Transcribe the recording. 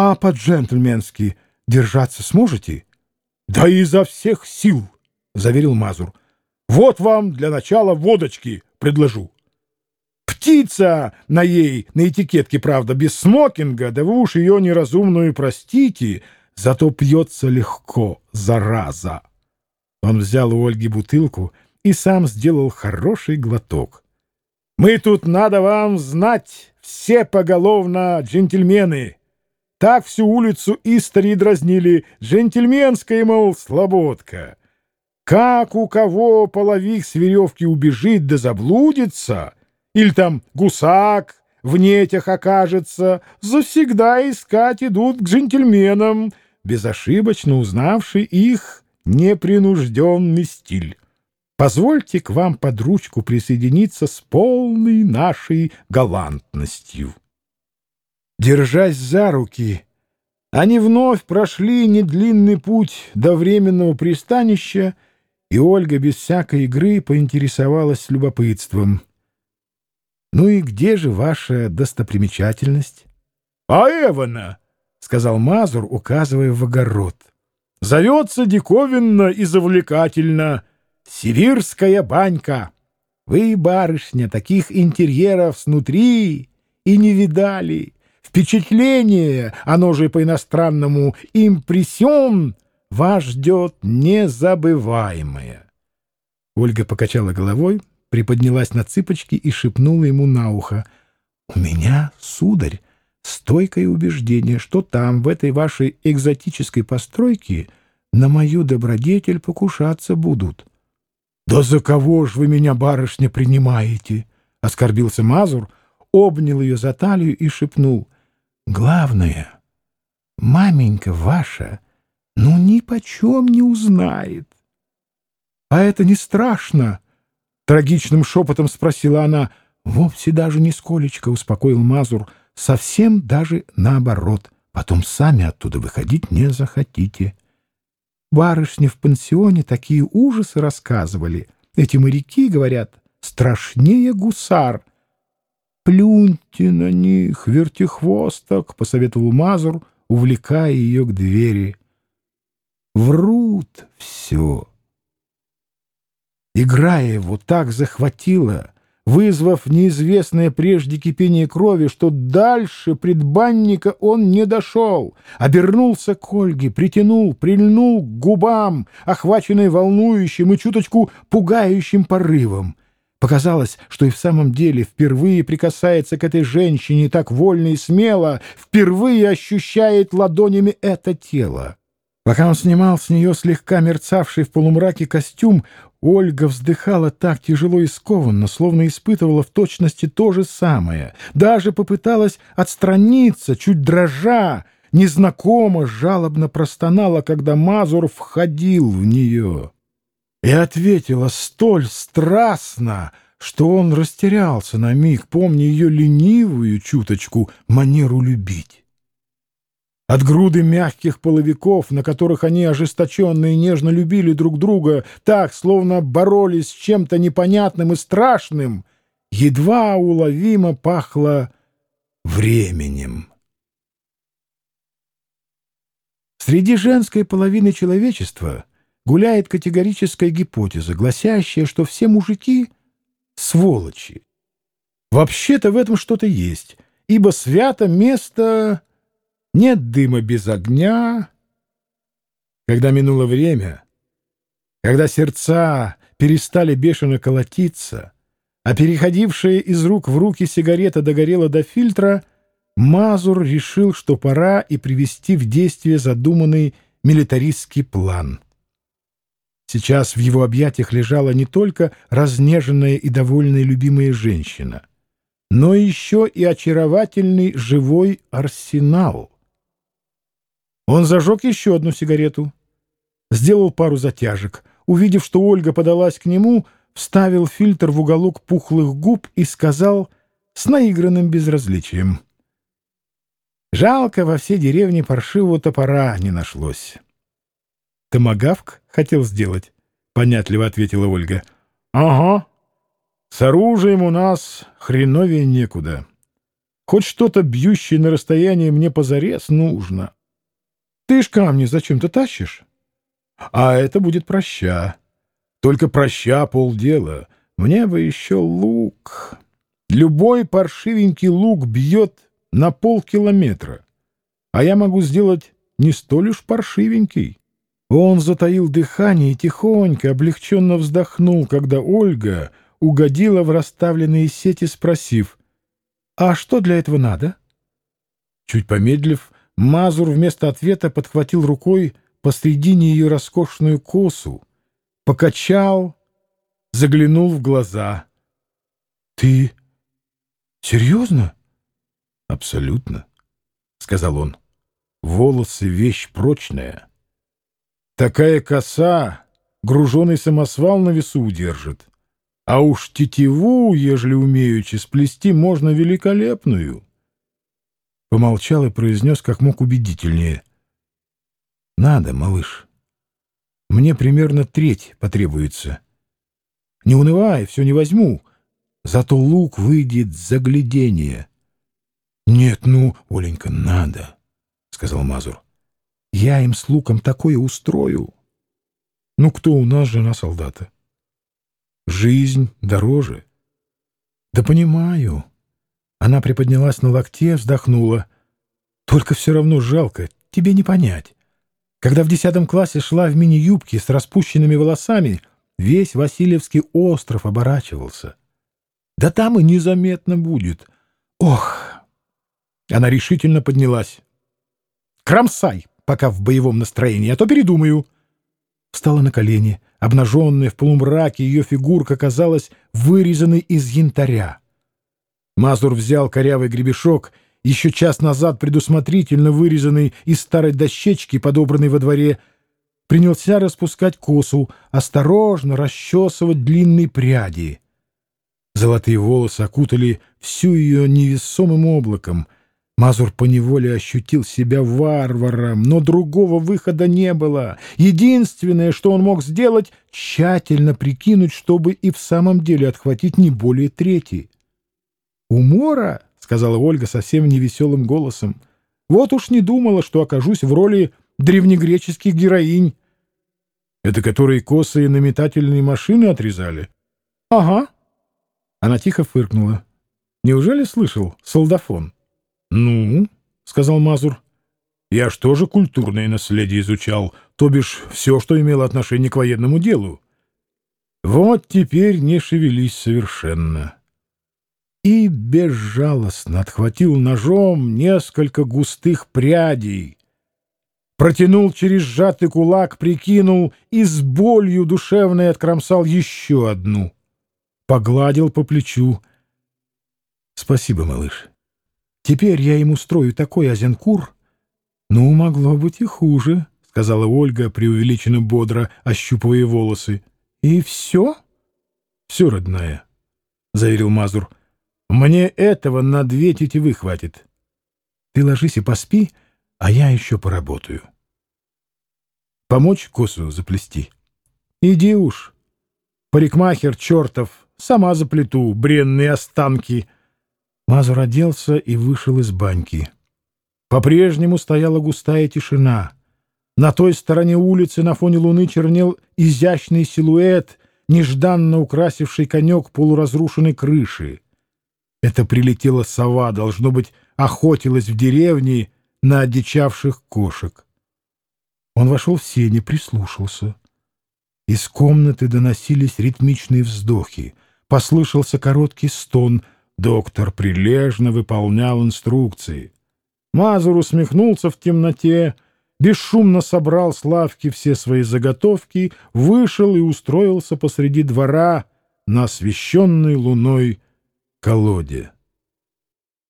А по-джентльменски держаться сможете? — Да изо всех сил, — заверил Мазур. — Вот вам для начала водочки предложу. Птица на ей, на этикетке, правда, без смокинга, да вы уж ее неразумную простите, зато пьется легко, зараза. Он взял у Ольги бутылку и сам сделал хороший глоток. «Мы тут, надо вам знать, все поголовно джентльмены!» Так всю улицу истори дразнили. Джентльменская, мол, слободка. Как у кого половик с веревки убежит да заблудится, или там гусак в нетях окажется, завсегда искать идут к джентльменам, безошибочно узнавший их непринужденный стиль. Позвольте к вам под ручку присоединиться с полной нашей галантностью. Держась за руки, они вновь прошли недлинный путь до временного пристанища, и Ольга без всякой игры поинтересовалась любопытством. «Ну и где же ваша достопримечательность?» «А Эвана!» — сказал Мазур, указывая в огород. «Зовется диковинно и завлекательно Сибирская банька. Вы, барышня, таких интерьеров снутри и не видали». Впечатление, оно же по-иностранному «импрессион», вас ждет незабываемое. Ольга покачала головой, приподнялась на цыпочки и шепнула ему на ухо. «У меня, сударь, стойкое убеждение, что там, в этой вашей экзотической постройке, на мою добродетель покушаться будут». «Да за кого ж вы меня, барышня, принимаете?» — оскорбился Мазур, обнял ее за талию и шепнул — Главное, маменька ваша ну ни почем не узнает. — А это не страшно? — трагичным шепотом спросила она. — Вовсе даже нисколечко, — успокоил Мазур, — совсем даже наоборот. Потом сами оттуда выходить не захотите. Барышни в пансионе такие ужасы рассказывали. Эти моряки, говорят, страшнее гусар — «Плюньте на них, вертихвосток!» — посоветовал Мазур, увлекая ее к двери. «Врут все!» Играя его так захватила, вызвав неизвестное прежде кипение крови, что дальше предбанника он не дошел, обернулся к Ольге, притянул, прильнул к губам, охваченной волнующим и чуточку пугающим порывом. Показалось, что и в самом деле впервые прикасается к этой женщине так вольно и смело, впервые ощущает ладонями это тело. Пока он снимал с нее слегка мерцавший в полумраке костюм, Ольга вздыхала так тяжело и скованно, словно испытывала в точности то же самое. Даже попыталась отстраниться, чуть дрожа, незнакомо жалобно простонала, когда Мазур входил в нее и ответила столь страстно, что он растерялся на миг, помня ее ленивую чуточку манеру любить. От груды мягких половиков, на которых они ожесточенно и нежно любили друг друга, так, словно боролись с чем-то непонятным и страшным, едва уловимо пахло временем. Среди женской половины человечества — гуляет категорическая гипотеза, гласящая, что все мужики — сволочи. Вообще-то в этом что-то есть, ибо свято место нет дыма без огня. Когда минуло время, когда сердца перестали бешено колотиться, а переходившая из рук в руки сигарета догорела до фильтра, Мазур решил, что пора и привести в действие задуманный милитаристский план — Сейчас в его объятиях лежала не только разнеженная и довольная любимая женщина, но еще и очаровательный живой арсенал. Он зажег еще одну сигарету, сделал пару затяжек. Увидев, что Ольга подалась к нему, вставил фильтр в уголок пухлых губ и сказал с наигранным безразличием. «Жалко, во всей деревне паршивого топора не нашлось». «Томагавк хотел сделать?» — понятливо ответила Ольга. «Ага. С оружием у нас хреновее некуда. Хоть что-то бьющее на расстоянии мне позарез нужно. Ты ж камни зачем-то тащишь? А это будет проща. Только проща полдела. Мне бы еще лук. Любой паршивенький лук бьет на полкилометра. А я могу сделать не столь уж паршивенький. Он затаил дыхание и тихонько, облегченно вздохнул, когда Ольга угодила в расставленные сети, спросив, «А что для этого надо?» Чуть помедлив, Мазур вместо ответа подхватил рукой посредине ее роскошную косу, покачал, заглянул в глаза. «Ты серьезно?» «Абсолютно», — сказал он. «Волосы — вещь прочная». Такая коса груженый самосвал на весу удержит. А уж тетиву, ежели умеючи, сплести можно великолепную. Помолчал и произнес как мог убедительнее. Надо, малыш. Мне примерно треть потребуется. Не унывай, все не возьму. Зато лук выйдет заглядение. Нет, ну, Оленька, надо, — сказал Мазур. Я им с луком такое устрою. Ну, кто у нас жена солдата? Жизнь дороже. Да понимаю. Она приподнялась на локте, вздохнула. Только все равно жалко, тебе не понять. Когда в десятом классе шла в мини-юбке с распущенными волосами, весь Васильевский остров оборачивался. Да там и незаметно будет. Ох! Она решительно поднялась. «Кромсай!» Пока в боевом настроении, а то передумаю. Встала на колени. Обнаженная в полумраке ее фигурка казалась вырезанной из янтаря. Мазур взял корявый гребешок, еще час назад предусмотрительно вырезанный из старой дощечки, подобранной во дворе, принялся распускать косу, осторожно расчесывать длинные пряди. Золотые волосы окутали всю ее невесомым облаком — Мазур поневоле ощутил себя варваром, но другого выхода не было. Единственное, что он мог сделать, тщательно прикинуть, чтобы и в самом деле отхватить не более трети. «Умора?» — сказала Ольга совсем невеселым голосом. «Вот уж не думала, что окажусь в роли древнегреческих героинь». «Это которые косые на метательные машины отрезали?» «Ага». Она тихо фыркнула. «Неужели слышал солдафон?» «Ну?» — сказал Мазур. «Я ж тоже культурное наследие изучал, то бишь все, что имело отношение к военному делу. Вот теперь не шевелись совершенно». И безжалостно отхватил ножом несколько густых прядей, протянул через сжатый кулак, прикинул и с болью душевной откромсал еще одну. Погладил по плечу. «Спасибо, малыш». Теперь я ему устрою такой азенкур. Ну, могло быть и хуже, — сказала Ольга, преувеличенно бодро, ощупывая волосы. И все? Все, родная, — заверил Мазур. Мне этого на две тетивы хватит. Ты ложись и поспи, а я еще поработаю. Помочь косу заплести? Иди уж. Парикмахер чертов, сама заплету бренные останки — Мазур оделся и вышел из баньки. По-прежнему стояла густая тишина. На той стороне улицы на фоне луны чернел изящный силуэт, нежданно украсивший конек полуразрушенной крыши. Это прилетела сова, должно быть, охотилась в деревне на одичавших кошек. Он вошел в сене, прислушался. Из комнаты доносились ритмичные вздохи. Послышался короткий стон — Доктор прилежно выполнял инструкции. Мазур усмехнулся в темноте, бесшумно собрал с лавки все свои заготовки, вышел и устроился посреди двора на освещенной луной колоде.